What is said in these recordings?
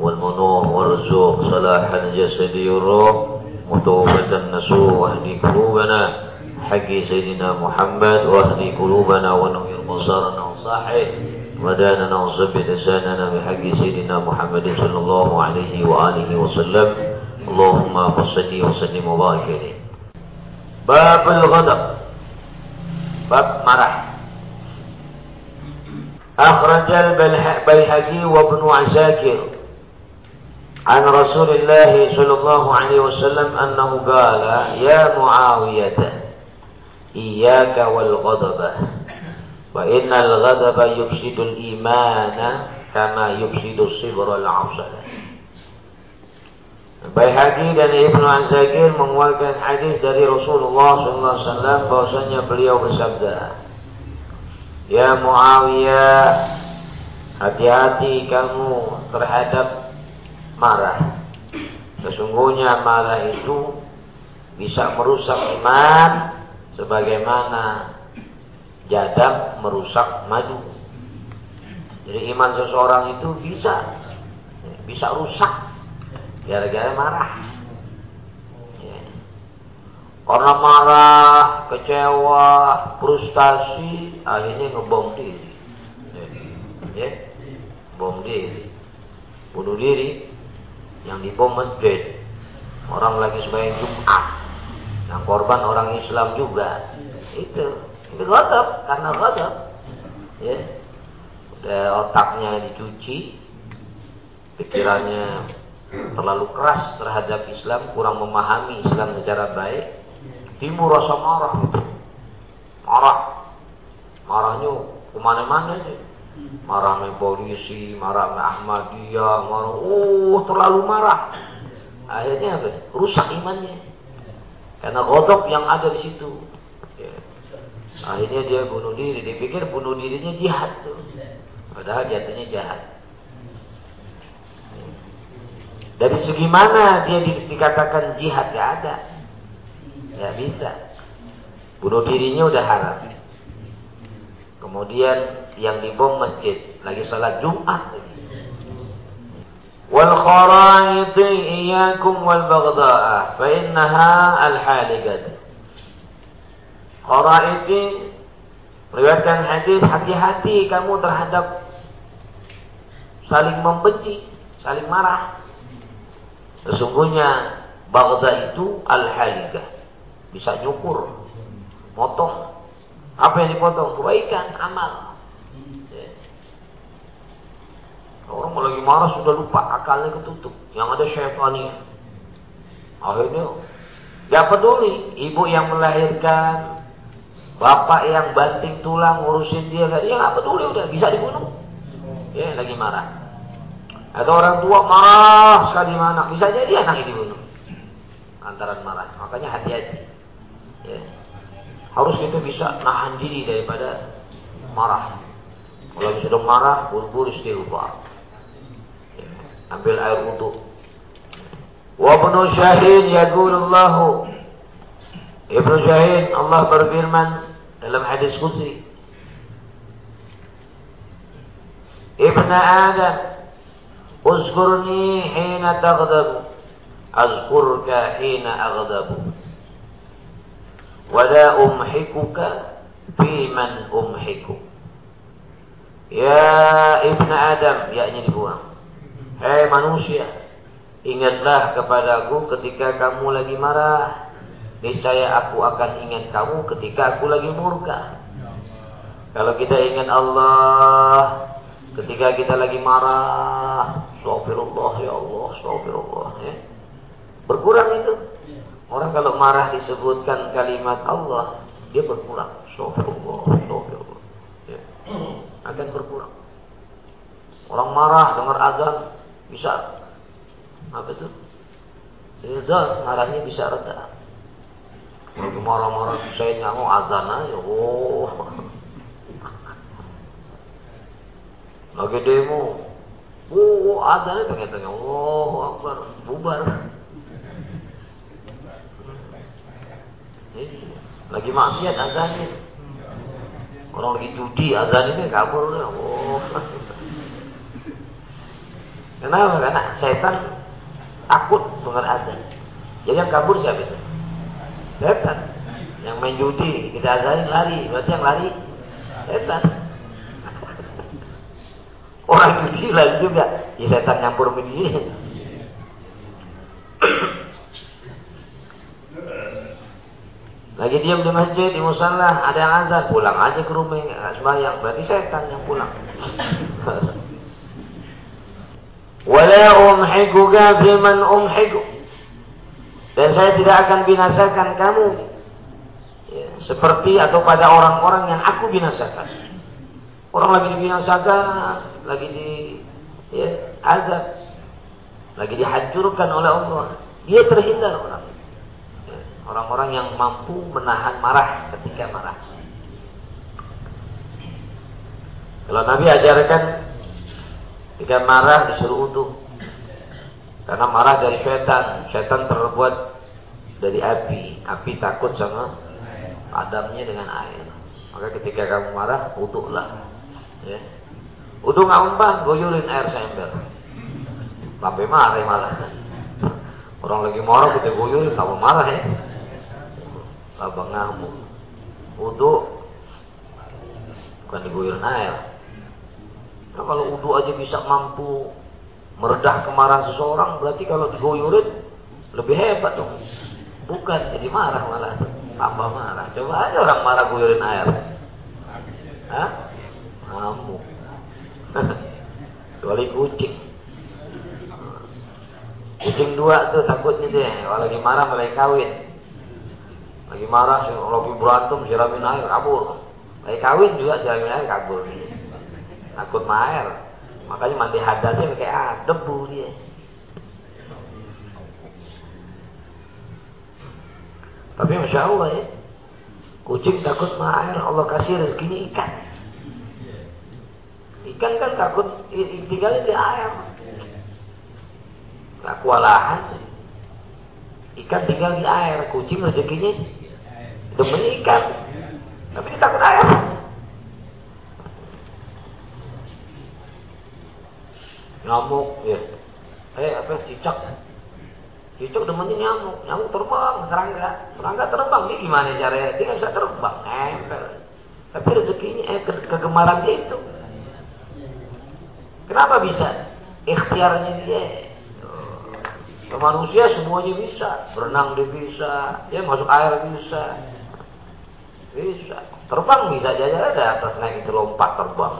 والمنوع والرزوق صلاح الجسد والروح متوبة النسوء واهدي قلوبنا. حق سيدنا محمد واهدي قلوبنا ونوير بصارنا وصاحي وداننا وثبت لساننا بحق سيدنا محمد صلى الله عليه وآله وسلم. اللهم صل وسلم وبارك عليه. باب الغضب باب مرح. أخرج البيهقي وابن عساكر. عن رسول الله صلى الله عليه وسلم أنه قال يا معاوية إياك والغضب وإن الغضب يفسد الإيمان كما يفسد الصبر العصر Baihaqi dan Ibnu Azakir mengeluarkan hadis dari Rasulullah SAW bahwasanya beliau bersabda, Ya Muawiyah, hati-hati kamu terhadap marah. Sesungguhnya marah itu bisa merusak iman sebagaimana jadab merusak madu. Jadi iman seseorang itu bisa bisa rusak gara-gara marah. Ya. Karena marah, kecewa, frustasi, akhirnya ngebom diri. Ya, bom diri. Bunuh diri yang dibom masjid. Orang lagi sebagai Jumat. Yang korban orang Islam juga. Itu. Itu ghadab. Karena ghadab. Ya. Udah otaknya dicuci. Pikirannya terlalu keras terhadap Islam. Kurang memahami Islam secara baik. Timbul rasa marah marah. Marahnya ke mana-mana aja marah sama polisi, marah sama Ahmadiyah, marah, oh terlalu marah. Akhirnya apa? Rusak imannya. Karena godok yang ada di situ. Ya. Akhirnya dia bunuh diri. Dia pikir bunuh dirinya jihad tuh. Padahal jatuhnya jahat. Dari segi mana dia dikatakan jihad? Gak ada. Gak bisa. Bunuh dirinya udah haram. Kemudian yang dibom masjid lagi salat Jumat wal kharaiti iyyakum wal baghdha'a fa innaha al halikat kharaiti riwayatkan hadis hati-hati kamu terhadap saling membenci saling marah. Sesungguhnya baghdha itu al halikah bisa nyukur motong apa yang dipotong kebaikan amal Orang lagi marah sudah lupa, akalnya ketutup. Yang ada syaitannya. Akhirnya, gak peduli. Ibu yang melahirkan, bapak yang banting tulang ngurusin dia, dia gak peduli udah bisa dibunuh. Ya, lagi marah. Atau orang tua marah sekali mana, bisa jadi anaknya dibunuh. Antara marah, makanya hati-hati. Ya. Harus kita bisa nahan diri daripada marah. Kalau sudah marah, buru-buru istighfar ambil air wudhu. Wa ibnu Syahin yaqulullahu Ibnu Syahin Allah berfirman dalam hadis qudsi Ibn Adam Uzkurni hina taghdabu Azkurka hina aghdabu Wala umhikuka Fi man umhiku Ya Ibn Adam Yakni dibuang Hei manusia, ingatlah kepadaku ketika kamu lagi marah. Niscaya aku akan ingat kamu ketika aku lagi murka. Kalau kita ingat Allah ketika kita lagi marah, Astagfirullah ya Allah, Astagfirullah ya. Berkurang itu. Orang kalau marah disebutkan kalimat Allah, dia berkurang. Astagfirullah, Astagfirullah. Ya. Akan berkurang. Orang marah dengar azan, bisa Apa itu? Ridha marahnya bisa reda. Lagi marah-marah saya nggak azan aja. Oh. Lagi demo. Oh, azannya tengah-tengah. Oh, akbar. Bubar. Lagi maksiat azannya. Orang lagi judi azan ini kabur. Oh. Kenapa? Karena setan takut dengan azan. Jadi yang kabur siapa itu? Setan. Yang main judi, kita azanin lari. Berarti yang lari setan. Orang judi lari juga. Ya setan nyampur begini. Lagi diam di masjid, di musola, ada yang azan, pulang aja ke rumah, sembahyang. Berarti setan yang pulang. Wala umhikuka biman umhiku. Dan saya tidak akan binasakan kamu ya, seperti atau pada orang-orang yang aku binasakan. Orang lagi dibinasakan, lagi di ya, azab, lagi dihancurkan oleh Allah. Dia terhindar orang. Orang-orang yang mampu menahan marah ketika marah. Kalau Nabi ajarkan ketika marah disuruh utuh. Karena marah dari setan. Setan terbuat dari api. Api takut sama padamnya dengan air. Maka ketika kamu marah, utuhlah. Ya. Utuh nggak umpan, goyurin air sember. Sampai marah malah. Orang lagi marah kita goyurin, kamu marah ya. Abang ngamuk. Wudhu bukan diguyur air. Nah, kalau wudhu aja bisa mampu meredah kemarahan seseorang, berarti kalau diguyurin lebih hebat dong. Bukan jadi marah malah, tambah marah. Coba aja orang marah guyurin air. Hah? Ngamuk. Kecuali kucing. Kucing dua tuh takutnya deh. Kalau lagi marah mulai kawin. Lagi marah, lagi berantem, siramin air, kabur. Lagi kawin juga siramin air, kabur. Takut air. Makanya mandi hadasnya kayak ah, debu dia. Tapi Masya Allah ya. Kucing takut air, Allah kasih rezekinya ikan. Ikan kan takut tinggalnya di air. Gak kewalahan. Ikan tinggal di air, kucing rezekinya demen ikan. Tapi dia takut air. Nyamuk, ya. Eh, apa cicak? Cicak demennya nyamuk. Nyamuk terbang, serangga. Serangga terbang, dia gimana caranya? Dia nggak bisa terbang, nempel. Tapi rezekinya, eh, ke kegemaran dia itu. Kenapa bisa? Ikhtiarnya dia. Ke manusia semuanya bisa. Berenang dia bisa. Dia masuk air bisa. Bisa. Terbang bisa aja ada atas naik itu lompat terbang.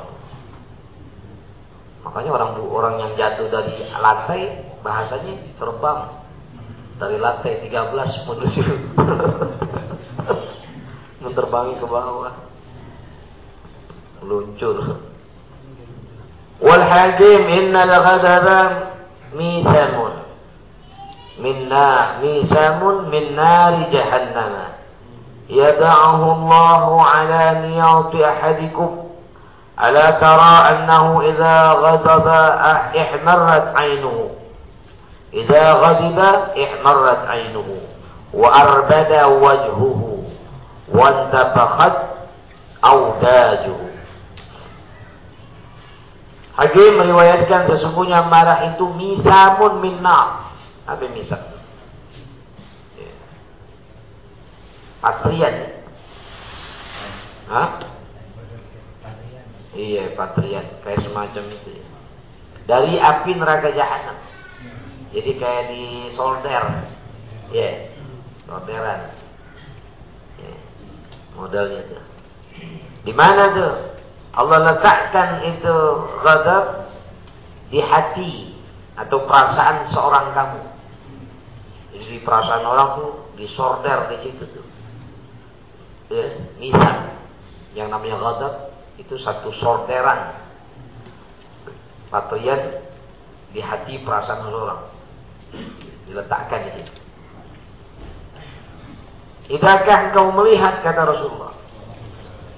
Makanya orang orang yang jatuh dari lantai bahasanya terbang dari lantai 13 menuju menerbangi ke bawah. Luncur. Wal hakim innal ghadaba minna misamun min nari jahannama يدعه الله على نياط أحدكم ألا ترى أنه إذا غضب احمرت عينه إذا غضب احمرت عينه وأربد وجهه وانتفخت أوداجه Hakim meriwayatkan sesungguhnya marah itu misamun minna. Apa misam? Patrian. Hah? Iya, patrian. Kayak semacam itu. Dari api neraka jahanam. Jadi kayak di solder. Ya. Yeah. Solderan. Yeah. Modalnya tuh. Di mana tuh? Allah letakkan itu ghadab di hati atau perasaan seorang kamu. Jadi perasaan orang tuh disorder di situ tuh ya, misal yang namanya ghadab itu satu sorteran bagian di hati perasaan seseorang Diletakkan di situ. Idakah engkau melihat kata Rasulullah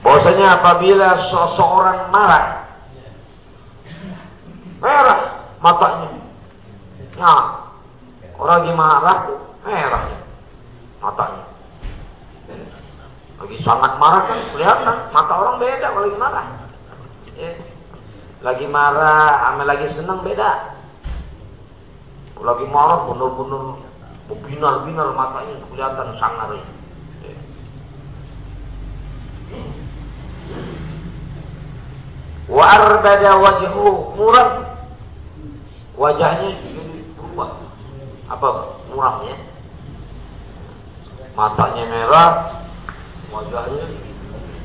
bahwasanya apabila seseorang marah merah matanya. Nah, orang lagi marah merah matanya. Lagi sangat marah kan kelihatan mata orang beda kalau lagi marah. Ya. Lagi marah, ame lagi senang beda. Lagi marah benar-benar binar-binar matanya kelihatan sangar. Ya. Wa arbada wajhu murah. Wajahnya Apa muramnya? Matanya merah, wajahnya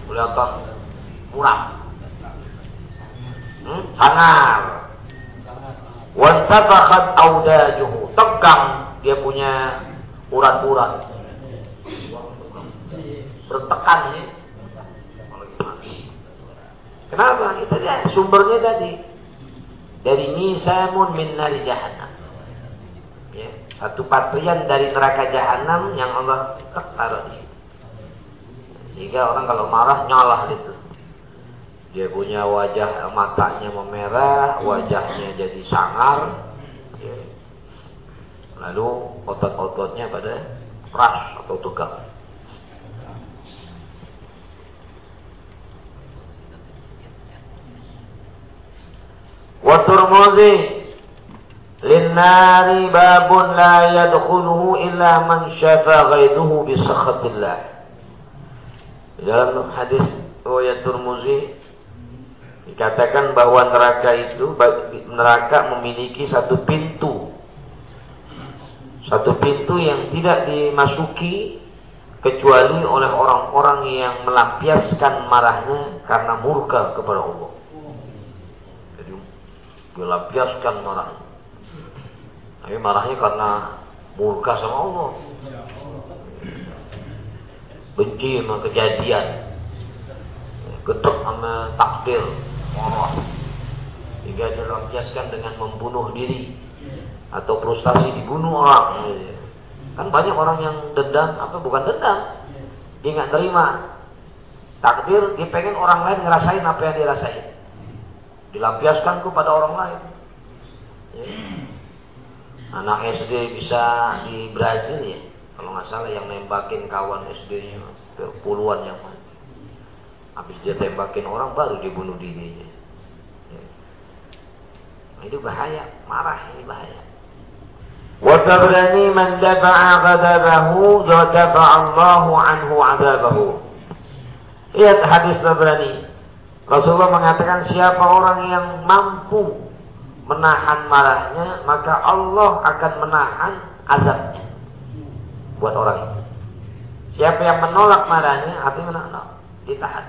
kelihatan muram. Hmm? Sangar. Wantafakhat audajuhu. Tegang dia punya urat-urat. Bertekan ya. Kenapa? Itu dia sumbernya tadi. Dari nisamun min nari jahannam. Satu patrian dari neraka jahanam yang Allah taruh di situ. Sehingga orang kalau marah nyalah itu. Dia punya wajah matanya memerah, wajahnya jadi sangar. Ya. Lalu otot-ototnya pada keras atau tegang. Wa Turmuzi Linnari babun la yadkhuluhu illa man syafa ghaiduhu bi sakhatillah. Dalam hadis riwayat Turmuzi dikatakan bahwa neraka itu neraka memiliki satu pintu. Satu pintu yang tidak dimasuki kecuali oleh orang-orang yang melampiaskan marahnya karena murka kepada Allah dilampiaskan marahnya. Tapi marahnya karena murka sama Allah. Benci sama kejadian. Getok sama takdir. Marah. Hingga dilampiaskan dengan membunuh diri. Atau frustasi dibunuh orang. Kan banyak orang yang dendam, apa bukan dendam. Dia nggak terima takdir, dia pengen orang lain ngerasain apa yang dia rasain dilampiaskan kepada orang lain. Ya Anak SD bisa di Brazil ya, kalau nggak salah yang nembakin kawan SD-nya puluhan yang mati. Habis dia tembakin orang baru dia bunuh dirinya. Ya. Nah, itu bahaya, marah ini bahaya. وتبرني من دفع غضبه ودفع الله عنه عذابه. Lihat hadis Tabrani. Rasulullah mengatakan siapa orang yang mampu menahan marahnya, maka Allah akan menahan azabnya buat orang itu. Siapa yang menolak marahnya, artinya menolak, ditahan.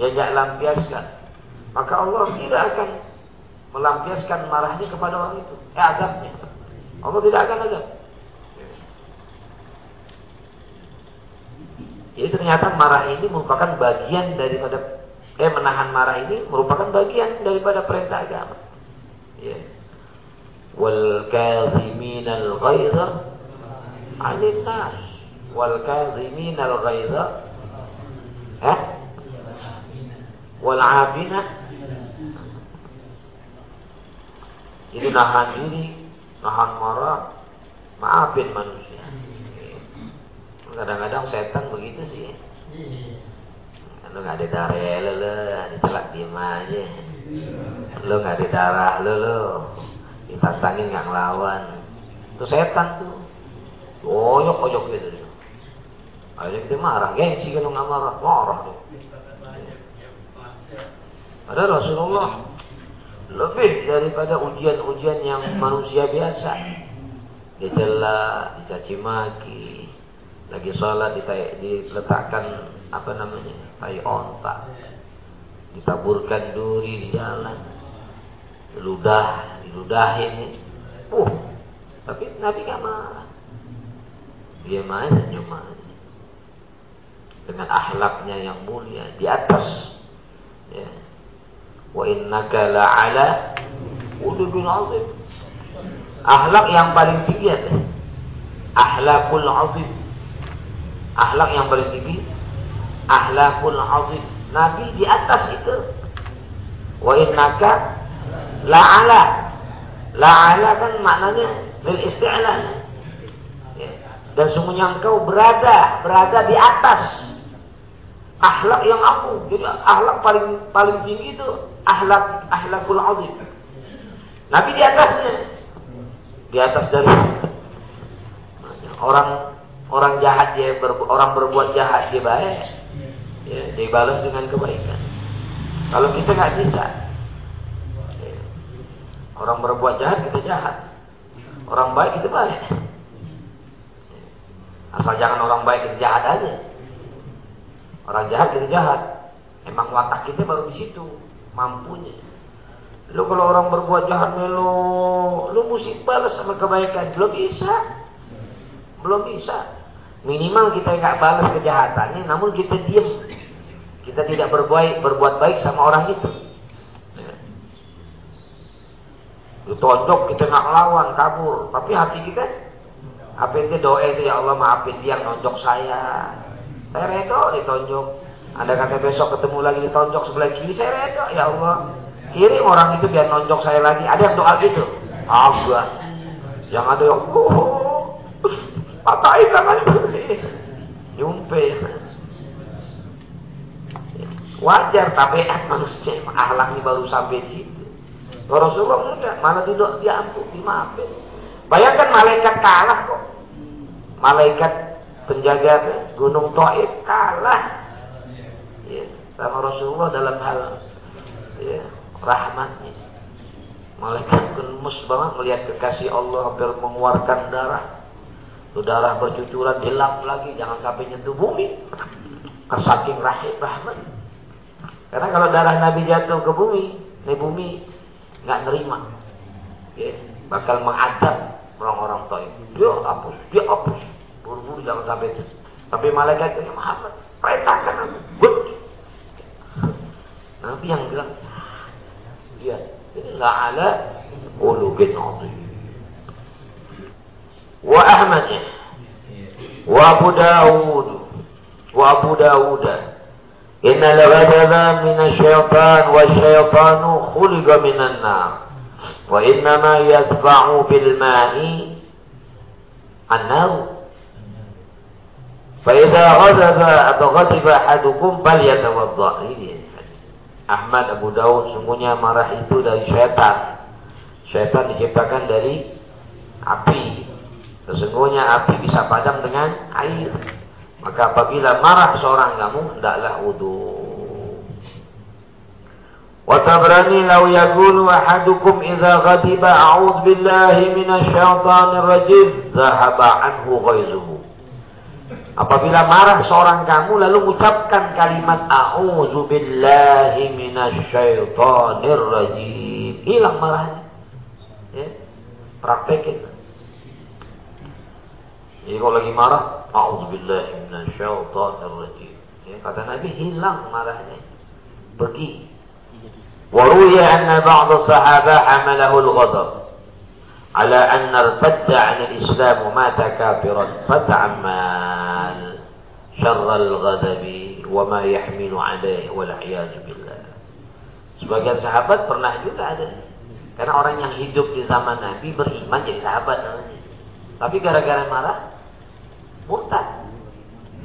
Dia tidak lampiaskan. Maka Allah tidak akan melampiaskan marahnya kepada orang itu. Eh azabnya. Allah tidak akan azab. Jadi ternyata marah ini merupakan bagian daripada eh menahan marah ini merupakan bagian daripada perintah agama. Ya. Wal kazimin al ghaidha 'anil nas wal kazimin al ghaidha eh wal 'afina Jadi nahan diri, nahan marah, maafin manusia. Kadang-kadang setan begitu sih. Lu nggak ada darah lu dicelak diem aja. Lu nggak ada darah lu, lu ditantangin nggak ngelawan. Itu setan tuh. Oyok oyok gitu. Akhirnya kita marah, gengsi kalau nggak marah, marah tuh. Ada Rasulullah lebih daripada ujian-ujian yang manusia biasa. Dicela, dicaci maki, lagi sholat diletakkan apa namanya tai onta ditaburkan duri di jalan ludah diludahin uh tapi Nabi gak marah dia main senyum aja dengan akhlaknya yang mulia di atas ya wa innaka la'ala udubin azim Akhlak yang paling tinggi ada. Akhlakul azim. Akhlak yang paling tinggi. Akhlakul azim. Nabi di atas itu. Wa innaka la'ala. La'ala kan maknanya lil isti'la. Ya. Dan semuanya engkau berada, berada di atas akhlak yang aku. Jadi akhlak paling paling tinggi itu akhlak akhlakul azim. Nabi di atasnya. Di atas dari orang orang jahat dia ber, orang berbuat jahat dia baik. Ya, dia balas dengan kebaikan. Kalau kita nggak bisa, ya, orang berbuat jahat kita jahat, orang baik kita baik. Asal jangan orang baik kita jahat aja. Orang jahat kita jahat. Emang watak kita baru di situ mampunya. Lu kalau orang berbuat jahat lu, lu mesti balas sama kebaikan. Belum bisa. Belum bisa. Minimal kita nggak balas kejahatannya, namun kita diam. Kita tidak berbuat berbuat baik sama orang itu. Lu tonjok kita nggak lawan, kabur. Tapi hati kita, apa itu doa itu ya Allah maafin dia nonjok saya. Saya redo ditonjok. Anda kata besok ketemu lagi ditonjok sebelah kiri, saya redo ya Allah kirim orang itu biar nonjok saya lagi. Ada yang doa gitu. Agak. Yang ada yang oh, patahin tangan nyumpe. Wajar tapi manusia ini baru sampai di situ. Rasulullah enggak, malah tidak diampun, dimaafin. Bayangkan malaikat kalah kok. Malaikat penjaga gunung Taif kalah. Ya, sama Rasulullah dalam hal ya, rahmatnya. Malaikat gemes banget melihat kekasih Allah hampir mengeluarkan darah. Itu darah bercucuran dilap lagi, jangan sampai nyentuh bumi. Kesaking rahim rahmat. Karena kalau darah Nabi jatuh ke bumi, di bumi nggak nerima. Ya, bakal mengadap orang-orang taif. Dia hapus, dia hapus. Buru-buru jangan sampai itu. Tapi malaikat ini Muhammad perintahkan aku. Nabi yang bilang ya, dia illa ala ulubin azim. Wa Ahmad wa Abu Dawud wa Abu Dawudah إن الغضب من الشيطان والشيطان خلق من النار وإنما يدفع بالماء النار فإذا غضب غضب أحدكم فليتوضأ Ahmad Abu Daud sungguhnya marah itu dari syaitan. Syaitan diciptakan dari api. Sesungguhnya api bisa padam dengan air. Maka apabila marah seorang kamu, hendaklah wudu. Wa tabrani law yaqulu ahadukum idza ghadiba a'udzu billahi minasy syaithanir rajim zahaba anhu ghaizuhu. Apabila marah seorang kamu lalu ucapkan kalimat a'udzu billahi minasyaitonir rajim. Hilang marahnya. Ya. Praktekin. Jadi kalau lagi marah, a'udzu billahi minasyaitonir rajim. Ya, kata Nabi hilang marahnya. Pergi. Waruya anna ba'd sahabah hamalahu al-ghadab. على أن ارتد عن الإسلام ومات كافرا فتعمال شر الغضب وما يحمل عليه والعياذ بالله Sebagian sahabat pernah juga ada. Karena orang yang hidup di zaman Nabi beriman jadi sahabat namanya. Tapi gara-gara marah, murtad.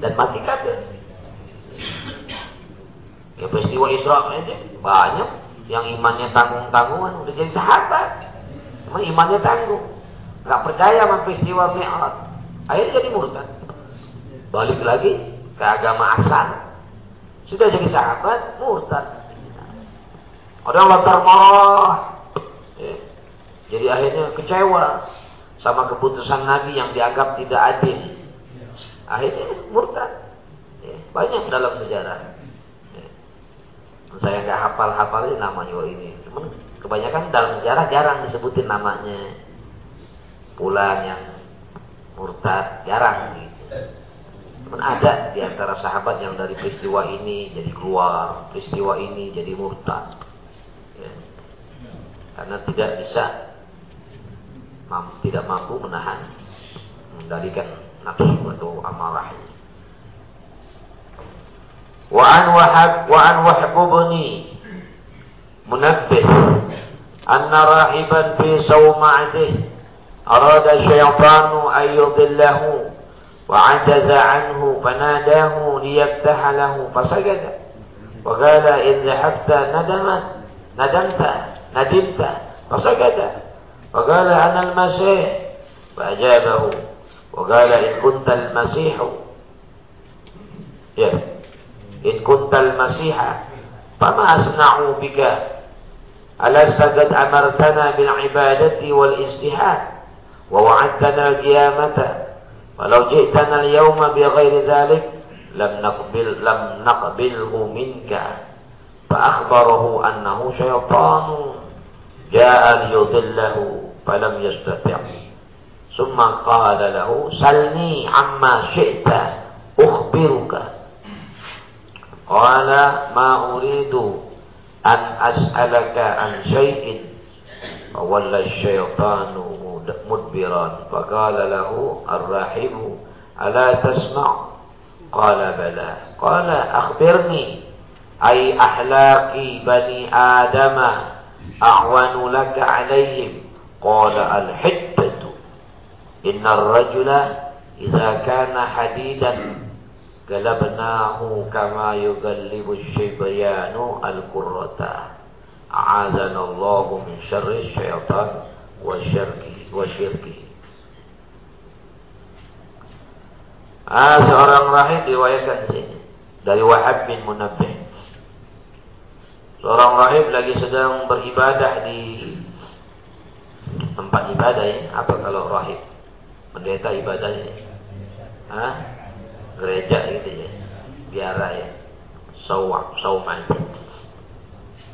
Dan mati kafir. Ya peristiwa Isra aja banyak yang imannya tanggung-tanggungan udah jadi sahabat. Memang imannya tangguh. Gak percaya sama peristiwa Mi'raj. Akhirnya jadi murtad. Balik lagi ke agama asal. Sudah jadi sahabat, murtad. Ada yang lantar marah. Ya. Jadi akhirnya kecewa sama keputusan Nabi yang dianggap tidak adil. Akhirnya murtad. Ya. Banyak dalam sejarah. Ya. Saya nggak hafal-hafal namanya ini. Cuman Kebanyakan dalam sejarah jarang disebutin namanya. Pulang yang murtad jarang gitu. Cuman ada di antara sahabat yang dari peristiwa ini jadi keluar, peristiwa ini jadi murtad. Ya. Karena tidak bisa tidak mampu menahan mengendalikan حقيقته أما رحيل وعن وحب وعن وحب منبه أن راهبا في صومعته. أراد الشيطان أن يضله وعجز عنه فناداه ليفتح له فسجد. وقال إن ذهبت ندمت ندمت ندمت فسجد. وقال أنا المسيح. فأجابه وقال إن كنت المسيح. يا. إن كنت المسيح فما أصنع بك. ألست قد أمرتنا بالعبادة والإجتهاد ووعدتنا القيامة. ولو جئتنا اليوم بغير ذلك لم نقبل لم نقبله منك. فأخبره أنه شيطان جاء ليضله فلم يستطع. ثم قال له سلني عما شئت أخبرك. قال ما أريد أن أسألك عن شيء. فولى الشيطان مدبرا فقال له الراحب ألا تسمع؟ قال بلى. قال أخبرني. أي أحلاق بني آدم أعون لك عليهم؟ قال الحدة Inna rajula Iza kana hadidan galabnahu kama yugallibu syibayanu al-qurrata. A'adhanallahu min syarri syaitan wa syirki wa syirki. Ah, seorang rahib diwayatkan sini dari Wahab bin Munabbih. Seorang rahib lagi sedang beribadah di tempat ibadah ya. Apa kalau rahib? Pendeta ibadahnya. Hah? gereja gitu ya. Biara ya sawak sauman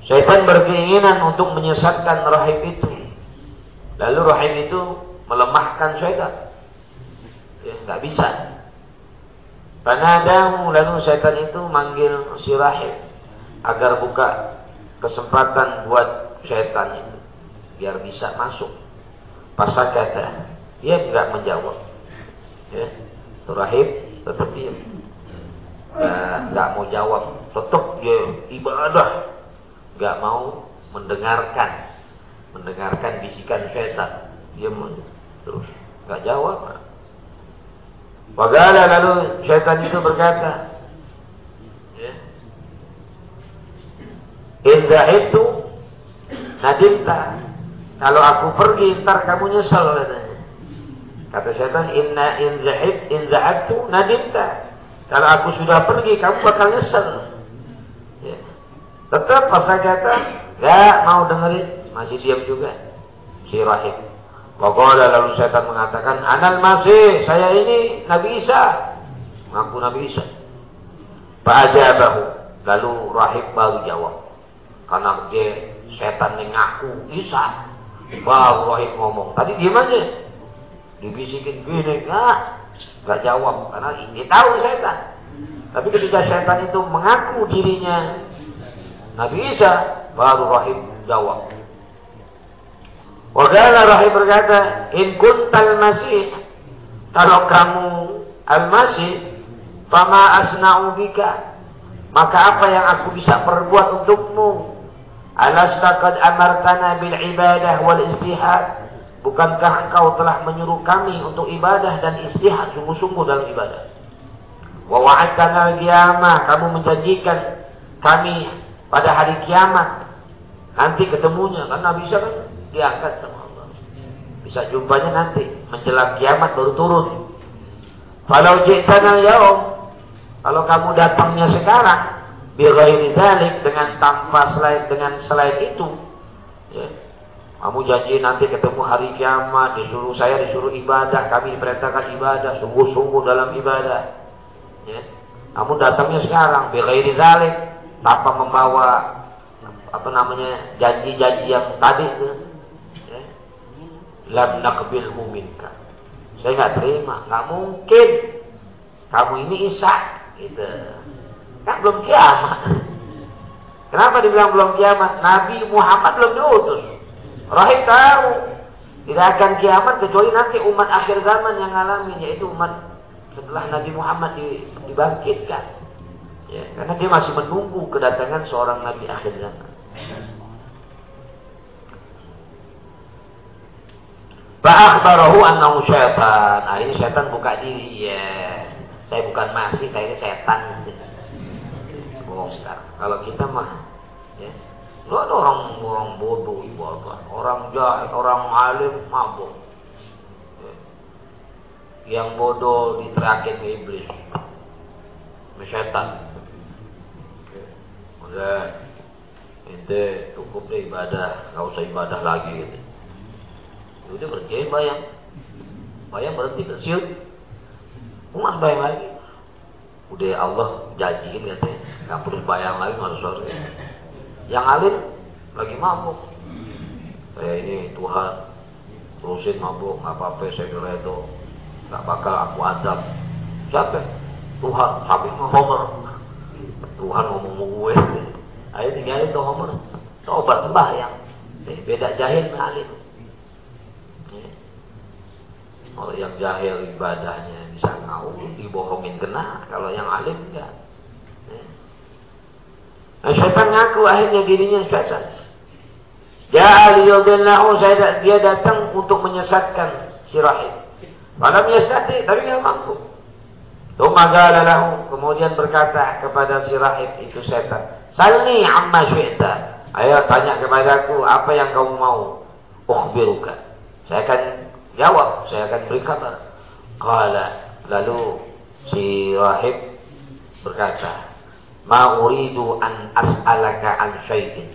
Syaitan berkeinginan untuk menyesatkan rahim itu. Lalu rahim itu melemahkan syaitan. Ya nggak bisa. Panadamu lalu syaitan itu manggil si rahim agar buka kesempatan buat syaitan itu. Biar bisa masuk. Pasakata dia nggak menjawab. Ya, rahib tetap diam. Nggak mau jawab, tetap dia ibadah. Nggak mau mendengarkan, mendengarkan bisikan setan. Dia terus nggak jawab. Wagala lalu setan itu berkata, ya, Indah itu nadimta. Kalau aku pergi, ntar kamu nyesel katanya. Kata setan, inna in zahib in zahabtu nadimta. Kalau aku sudah pergi, kamu bakal nyesel. Ya. Tetap pas saya kata, gak mau dengerin, masih diam juga. Si Rahim. Wakola lalu setan mengatakan, Anal masih, saya ini Nabi Isa. Mengaku Nabi Isa. bahu. Lalu Rahim baru jawab. Karena dia setan yang ngaku Isa. Baru Rahim ngomong. Tadi diam aja dibisikin gini, ah, nggak jawab karena ini tahu setan. Tapi ketika setan itu mengaku dirinya Nabi Isa, baru Rahim jawab. Wagala Rahim berkata, In kuntal masih, kalau kamu al-masih, fama asna'u bika, maka apa yang aku bisa perbuat untukmu? Alasta qad amartana bil ibadah wal istihad Bukankah engkau telah menyuruh kami untuk ibadah dan istihad sungguh-sungguh dalam ibadah? Wa wa'adtana qiyamah, kamu menjanjikan kami pada hari kiamat. Nanti ketemunya, karena bisa kan diangkat sama Allah. Bisa jumpanya nanti, menjelang kiamat baru turun. Kalau ji'tana yaum, kalau kamu datangnya sekarang, bi ghairi dengan tanpa selain dengan selain itu, kamu janji nanti ketemu hari kiamat, disuruh saya disuruh ibadah, kami diperintahkan ibadah, sungguh-sungguh dalam ibadah. Ya. Kamu datangnya sekarang, bighairi zalik, tanpa membawa apa namanya janji-janji yang tadi itu. Ya. Lam nakbil minka. Saya nggak terima, nggak mungkin. Kamu ini Isa, gitu. Kan belum kiamat. Kenapa dibilang belum kiamat? Nabi Muhammad belum diutus. Rahim tahu. Tidak akan kiamat kecuali nanti umat akhir zaman yang alami yaitu umat setelah Nabi Muhammad dibangkitkan. Ya, karena dia masih menunggu kedatangan seorang Nabi akhir zaman. Fa'akhbarahu annahu syaitan. Nah, ini syaitan buka diri. Ya. Saya bukan masih, saya ini setan. Bohong sekarang. Kalau kita mah, ya. Gak ada orang orang bodoh ibadah. Orang jahat, orang alim mabuk. Ya. Yang bodoh diterakin ke iblis. Syaitan. Udah, ente cukup deh ibadah, gak usah ibadah lagi gitu. Udah berjaya bayang. Bayang berhenti pensiun. Umat bayang lagi. Udah Allah janjiin katanya. Gak perlu bayang lagi masuk surga. Yang alim lagi mabuk. Saya ini Tuhan. Terusin mabuk. Gak apa-apa saya itu Gak bakal aku adab. Siapa? Tuhan. Sampai Homer. Tuhan ngomong gue. Ayo tinggalin tuh Homer. Tobat sembahyang. Beda jahil sama alim. Kalau yang jahil ibadahnya bisa ngau, dibohongin kena. Kalau yang alim enggak. Nah, syaitan ngaku akhirnya dirinya syaitan. Ja'al yudillahu dia datang untuk menyesatkan si rahim. Malam yasati, tapi dia mampu. Tumagala kemudian berkata kepada si rahim itu syaitan. Salni amma syi'ta. Ayo tanya kepadaku apa yang kamu mau. Ukhbiruka. Saya akan Jawab, saya akan beri kabar. Qala, lalu si rahib berkata, "Ma uridu an as'alaka an syai'in."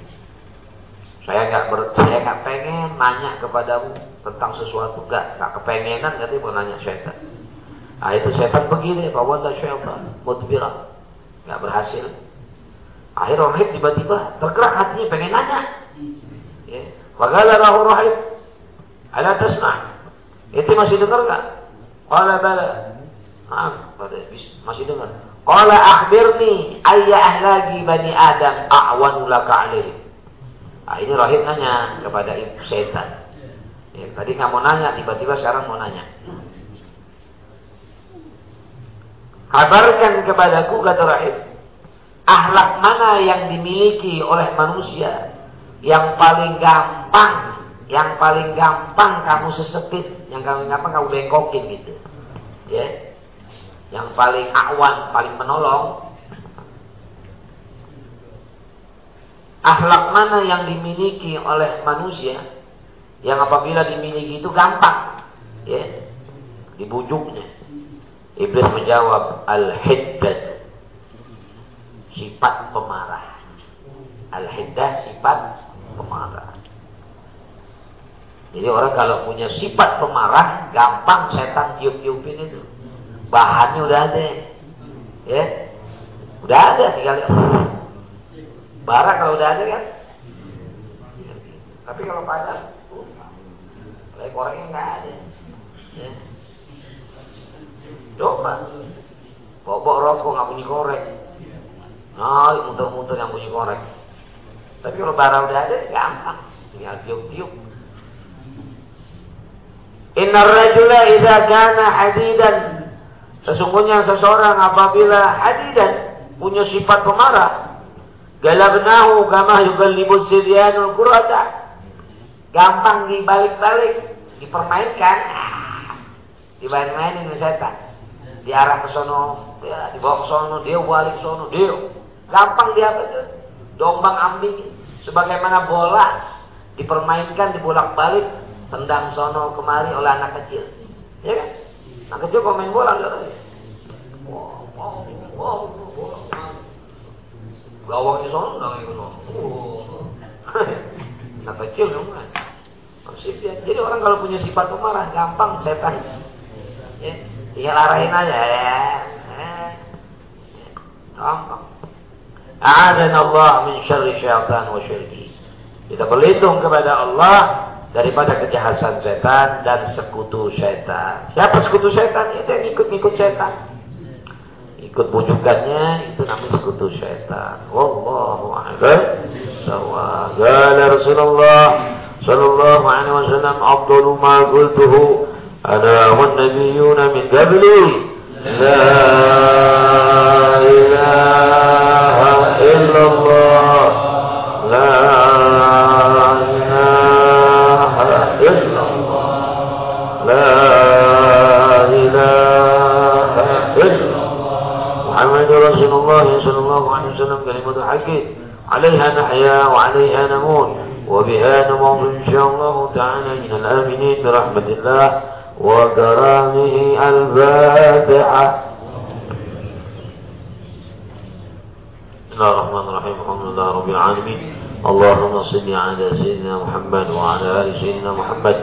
Saya enggak ber, saya enggak pengen nanya kepadamu tentang sesuatu enggak, enggak kepengenan nanti mau nanya syaitan. Nah itu syaitan begini, bahwa syaitan mudbira. Enggak berhasil. Akhirnya rahib tiba-tiba tergerak hatinya pengen nanya. Ya. Fagala rahu rahib. Ala tasma' Itu masih dengar nggak? Qala bala. Maaf, masih dengar. Qala akhbirni ayya ahlagi bani Adam a'wanu laka. Nah, ini Rahim nanya kepada ibu setan. Ya, tadi nggak mau nanya, tiba-tiba sekarang mau nanya. Kabarkan kepadaku kata Rahim, ahlak mana yang dimiliki oleh manusia yang paling gampang yang paling gampang kamu sesepit, yang paling gampang kamu bengkokin gitu. Ya. Yang paling awan, paling menolong. Akhlak mana yang dimiliki oleh manusia yang apabila dimiliki itu gampang, ya, dibujuknya. Iblis menjawab al-hiddad sifat pemarah. Al-hiddah sifat pemarah. Jadi orang kalau punya sifat pemarah, gampang setan tiup-tiupin itu. Bahannya udah ada. Ya. Udah ada tinggal bara kalau udah ada kan. Tapi kalau panas, uh, korengnya nggak ada. Ya. Coba. Bobok rokok nggak punya korek. Nah, muter-muter yang punya korek. Tapi kalau bara udah ada, gampang. Tinggal tiup-tiup. Inna rajula idza kana hadidan. Sesungguhnya seseorang apabila hadidan punya sifat pemarah, galabnahu kama yugallibu siryanul qurata. Gampang dibalik-balik, dipermainkan. Dimain-mainin setan. Diarah ke sono, ya, dibawa ke sono, dia balik ke sono, dia. Gampang dia apa itu? Dombang ambing sebagaimana bola dipermainkan dibolak-balik tendang sono kemari oleh anak kecil. Ya kan? Anak kecil main bola dia Wow, wow, wow, wow. Gawangnya sono, gawangnya ke sono. Anak kecil dong kan. ya. Jadi orang kalau punya sifat pemarah gampang setan. Ya, tinggal arahin aja ya. Gampang. A'adana Allah min syarri syaitan wa syirki. Kita berlindung kepada Allah daripada kejahatan setan dan sekutu setan. Siapa sekutu setan? Itu yang ikut-ikut setan. Ikut bujukannya itu namanya sekutu setan. Wallahu a'lam. Sawa. Ya Rasulullah sallallahu alaihi wasallam afdalu ma qultuhu ana wa an min qabli la ilaha illallah la محمد رسول الله صلى الله عليه وسلم كلمة حق عليها نحيا وعليها نموت. وبها نموت إن شاء الله تعالى من الآمنين برحمة الله وكرامه الفاتحة. بسم الله الرحمن الرحيم. الحمد لله رب العالمين. اللهم صل على سيدنا محمد وعلى آل سيدنا محمد.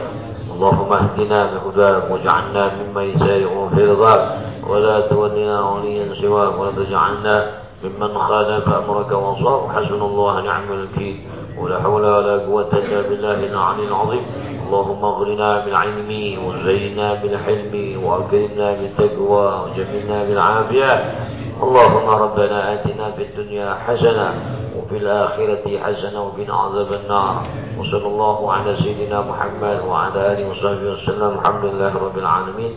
اللهم اهدنا بهداك واجعلنا ممن يسارع في رضاك ولا تولنا وليا سواك ولا تجعلنا ممن خالف أمرك وصاب حسن الله نعم الوكيل. ولا حول ولا قوة إلا بالله العلي العظيم. اللهم اغرنا بالعلم وزينا بالحلم وأكرمنا بالتقوى وجملنا بالعافية. اللهم ربنا آتنا في الدنيا حسنة وفي الآخرة حسنة وقنا عذاب النار. وصلى الله على سيدنا محمد وعلى آله وصحبه وسلم. الحمد لله رب العالمين.